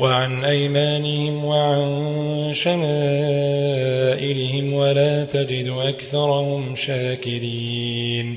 وعن أيمانهم وعن شمائلهم ولا تجد أكثرهم شاكرين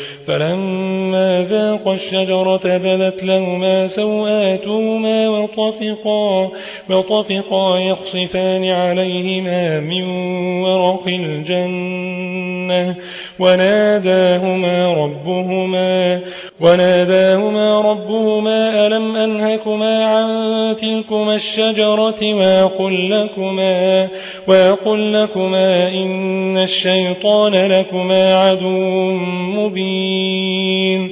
فلما ذاق الشجرة بدت لهما سوآتهما وطفقا, وطفقا يخصفان عليهما من ورق الجنة. وناداهما ربهما وناداهما ربهما ألم أنهكما عن تلكما الشجرة وأقل لكما, وأقل لكما إن الشيطان لكما عدو مبين.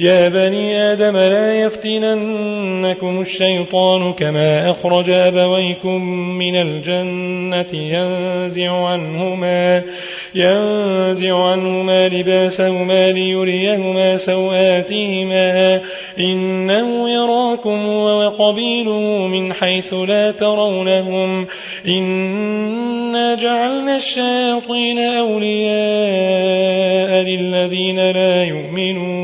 يا بني آدم لا يفتننكم الشيطان كما أخرج أبويكم من الجنة ينزع عنهما ينزع عنهما لباسهما ليريهما سوآتهما إنه يراكم وقبيله من حيث لا ترونهم إنا جعلنا الشياطين أولياء للذين لا يؤمنون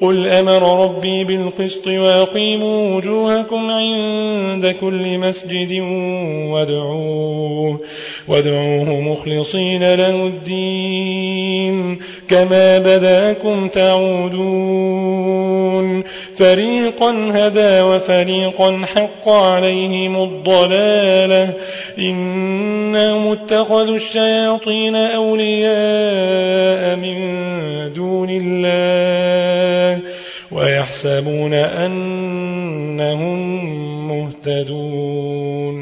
قل أمر ربي بالقسط وأقيموا وجوهكم عند كل مسجد وادعوه, وادعوه مخلصين له الدين. كما بداكم تعودون. فريقا هدى وفريقا حق عليهم الضلالة. إنهم اتخذوا الشياطين أولياء من دون الله ويحسبون أنهم مهتدون.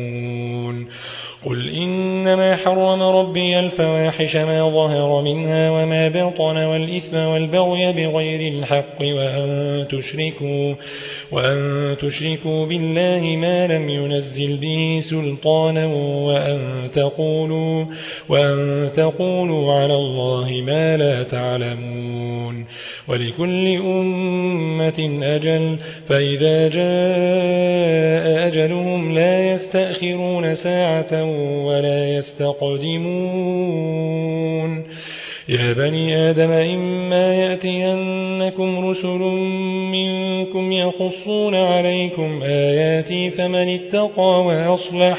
يعلمون قل إنما حرم ربي الفواحش ما ظهر منها وما بطن والإثم والبغي بغير الحق وأن تشركوا, وأن تشركوا بالله ما لم ينزل به سلطانا وأن تقولوا, وأن تقولوا على الله ما لا تعلمون ولكل أمة أجل فإذا جاء أجلهم لا يستأخرون ساعة ولا يستقدمون. يا بني آدم إما يأتينكم رسل منكم يخصون عليكم آياتي فمن اتقى وأصلح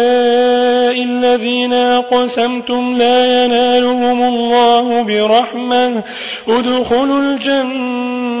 الذين أقسمتم لا ينالهم الله برحمة ادخلوا الجنة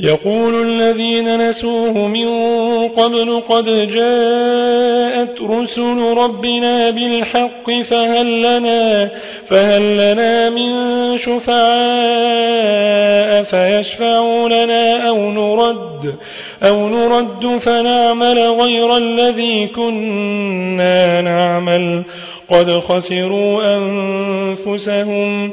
يقول الذين نسوه من قبل قد جاءت رسل ربنا بالحق فهل لنا, فهل لنا من شفعاء فيشفعوا لنا أو نرد, أو نرد فنعمل غير الذي كنا نعمل. قد خسروا أنفسهم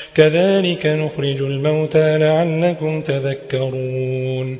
كذلك نخرج الموتى لعلكم تذكرون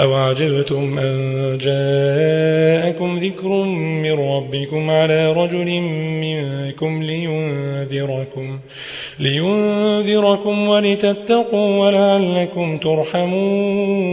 أو عجبتم أن جاءكم ذكر من ربكم على رجل منكم لينذركم, لينذركم ولتتقوا ولعلكم ترحمون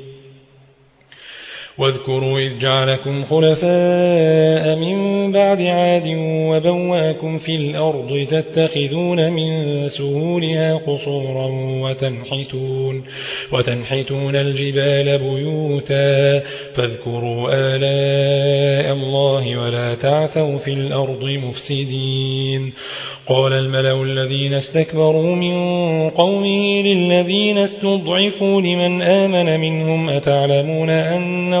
واذكروا إذ جعلكم خلفاء من بعد عاد وبواكم في الأرض تتخذون من سهولها قصورا وتنحتون, وتنحتون الجبال بيوتا فاذكروا آلاء الله ولا تعثوا في الأرض مفسدين قال الملأ الذين استكبروا من قومه للذين استضعفوا لمن آمن منهم أتعلمون أن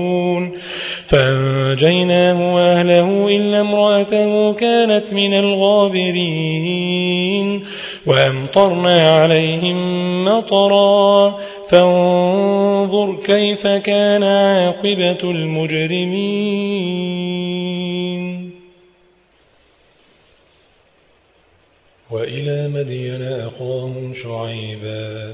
فأنجيناه وأهله إلا امرأته كانت من الغابرين. وأمطرنا عليهم مطرا. فانظر كيف كان عاقبة المجرمين. وإلى مدين أخاهم شعيبا.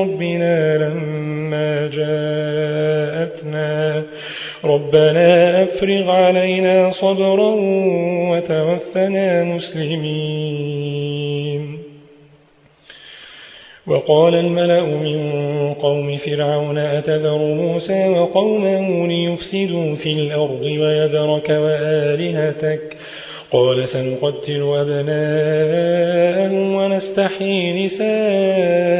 ربنا لما جاءتنا ربنا أفرغ علينا صبرا وتوفنا مسلمين. وقال الملأ من قوم فرعون أتذر موسى وقومه ليفسدوا في الأرض ويذرك وآلهتك؟ قال سنقتل أبناءهم ونستحيي نساءهم.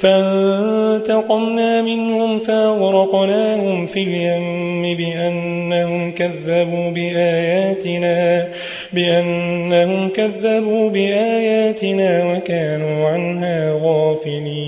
فانتقمنا منهم فاغرقناهم في اليم بأنهم كذبوا بآياتنا بأنهم كذبوا بآياتنا وكانوا عنها غافلين.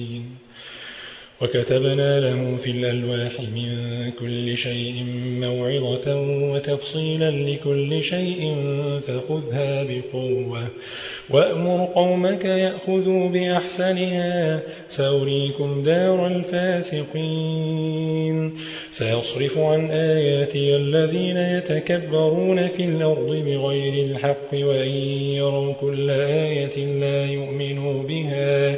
وكتبنا له في الألواح من كل شيء موعظة وتفصيلا لكل شيء فخذها بقوة. وأمر قومك يأخذوا بأحسنها سأريكم دار الفاسقين. سيصرف عن آياتي الذين يتكبرون في الأرض بغير الحق وإن يروا كل آية لا يؤمنوا بها.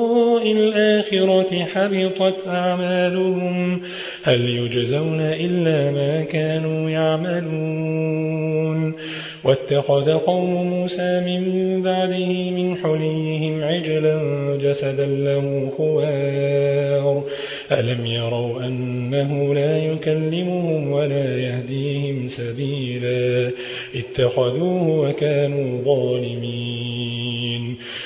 الآخرة حبطت أعمالهم. هل يجزون إلا ما كانوا يعملون؟ واتخذ قوم موسى من بعده من حليهم عجلا جسدا له خوار. ألم يروا أنه لا يكلمهم ولا يهديهم سبيلا؟ اتخذوه وكانوا ظالمين.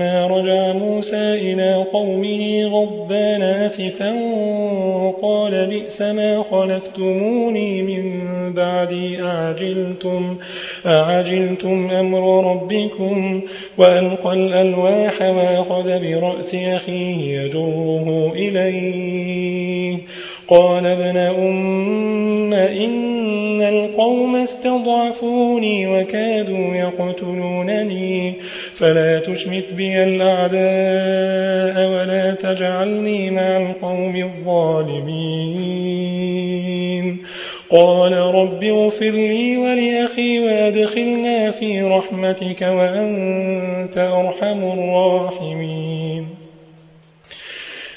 فلما رجع موسى إلى قومه غضبان آسفا قال بئس ما خلفتموني من بعدي أعجلتم, أعجلتم أمر ربكم وألقى الألواح وأخذ برأس أخيه يجره إليه. قال ابن أم إن القوم استضعفوني وكادوا يقتلونني. فلا تشمت بي الأعداء ولا تجعلني مع القوم الظالمين. قال رب اغفر لي ولأخي وادخلنا في رحمتك وأنت أرحم الراحمين.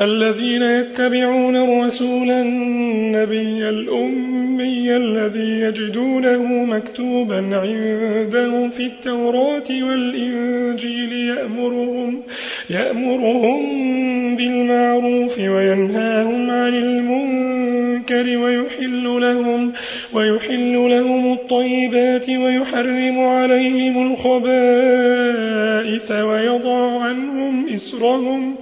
الذين يتبعون الرسول النبي الأمي الذي يجدونه مكتوبا عندهم في التوراة والإنجيل يأمرهم, يأمرهم بالمعروف وينهاهم عن المنكر ويحل لهم, ويحل لهم الطيبات ويحرم عليهم الخبائث ويضع عنهم إسرهم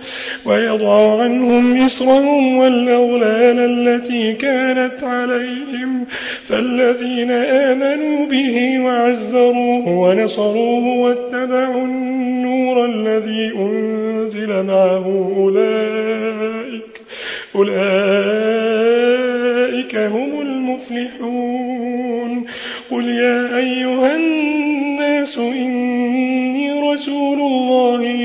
ويضع عنهم إسرهم والأغلال التي كانت عليهم فالذين آمنوا به وعزروه ونصروه واتبعوا النور الذي أنزل معه أولئك أولئك هم المفلحون. قل يا أيها الناس الله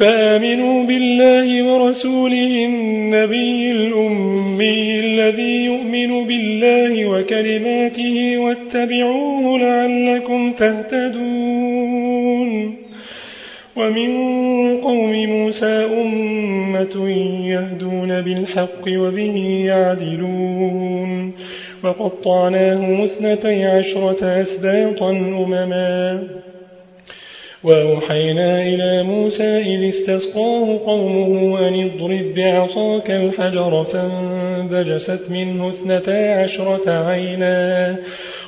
فآمنوا بالله ورسوله النبي الأمي الذي يؤمن بالله وكلماته واتبعوه لعلكم تهتدون ومن قوم موسى أمة يهدون بالحق وبه يعدلون وقطعناهم اثنتي عشرة أسباطا أمما وأوحينا إلى موسى إذ استسقاه قومه أن اضرب بعصاك الحجر فانبجست منه اثنتا عشرة عينا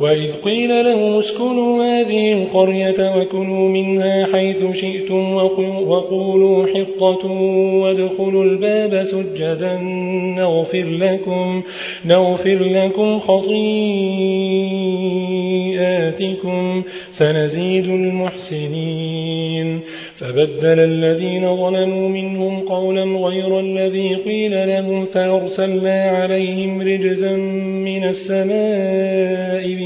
وإذ قيل لهم اسكنوا هذه القرية وكلوا منها حيث شئتم وقولوا حطة وادخلوا الباب سجدا نغفر لكم, نغفر لكم خطيئاتكم سنزيد المحسنين. فبدل الذين ظلموا منهم قولا غير الذي قيل لهم فأرسلنا عليهم رجزا من السماء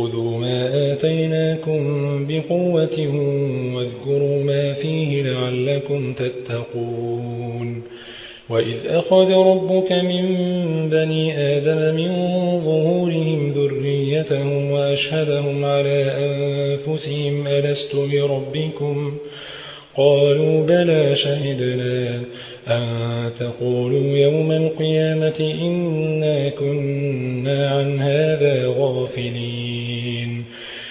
خذوا ما آتيناكم بقوة واذكروا ما فيه لعلكم تتقون. وإذ أخذ ربك من بني آدم من ظهورهم ذريتهم وأشهدهم على أنفسهم ألست بربكم؟ قالوا بلى شهدنا أن تقولوا يوم القيامة إنا كنا عن هذا غافلين.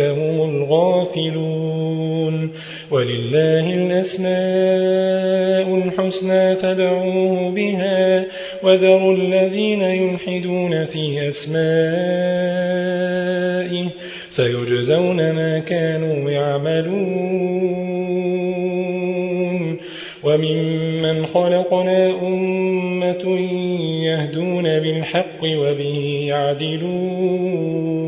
هم الغافلون. ولله الأسماء الحسنى فادعوه بها وذروا الذين يلحدون في أسمائه سيجزون ما كانوا يعملون. وممن خلقنا أمة يهدون بالحق وبه يعدلون.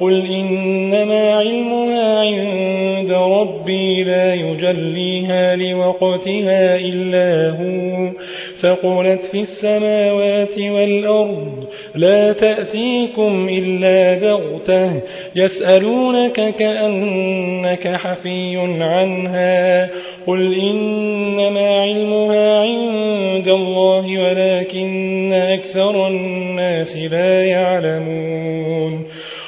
قل إنما علمها عند ربي لا يجليها لوقتها إلا هو فقلت في السماوات والأرض لا تأتيكم إلا بغته يسألونك كأنك حفي عنها قل إنما علمها عند الله ولكن أكثر الناس لا يعلمون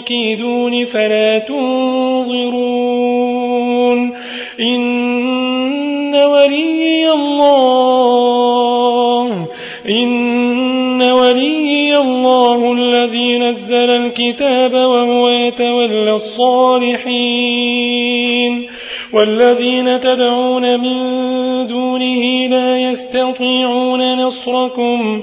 كيدون فلا تنظرون. إن ولي الله إن ولي الله نزل الكتاب وهو يتولى الصالحين. والذين تدعون من دونه لا يستطيعون نصركم.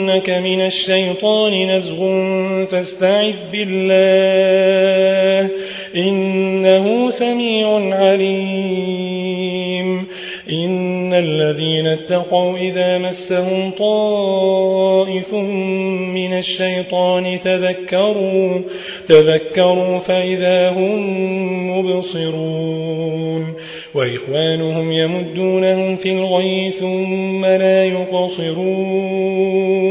ينزغنك من الشيطان نزغ فاستعذ بالله إنه سميع عليم إن الذين اتقوا إذا مسهم طائف من الشيطان تذكروا تذكروا فإذا هم مبصرون وإخوانهم يمدونهم في الغي ثم لا يقصرون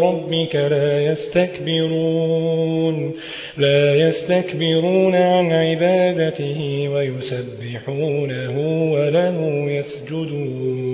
ربك لا يستكبرون لا يستكبرون عن عبادته ويسبحونه وله يسجدون.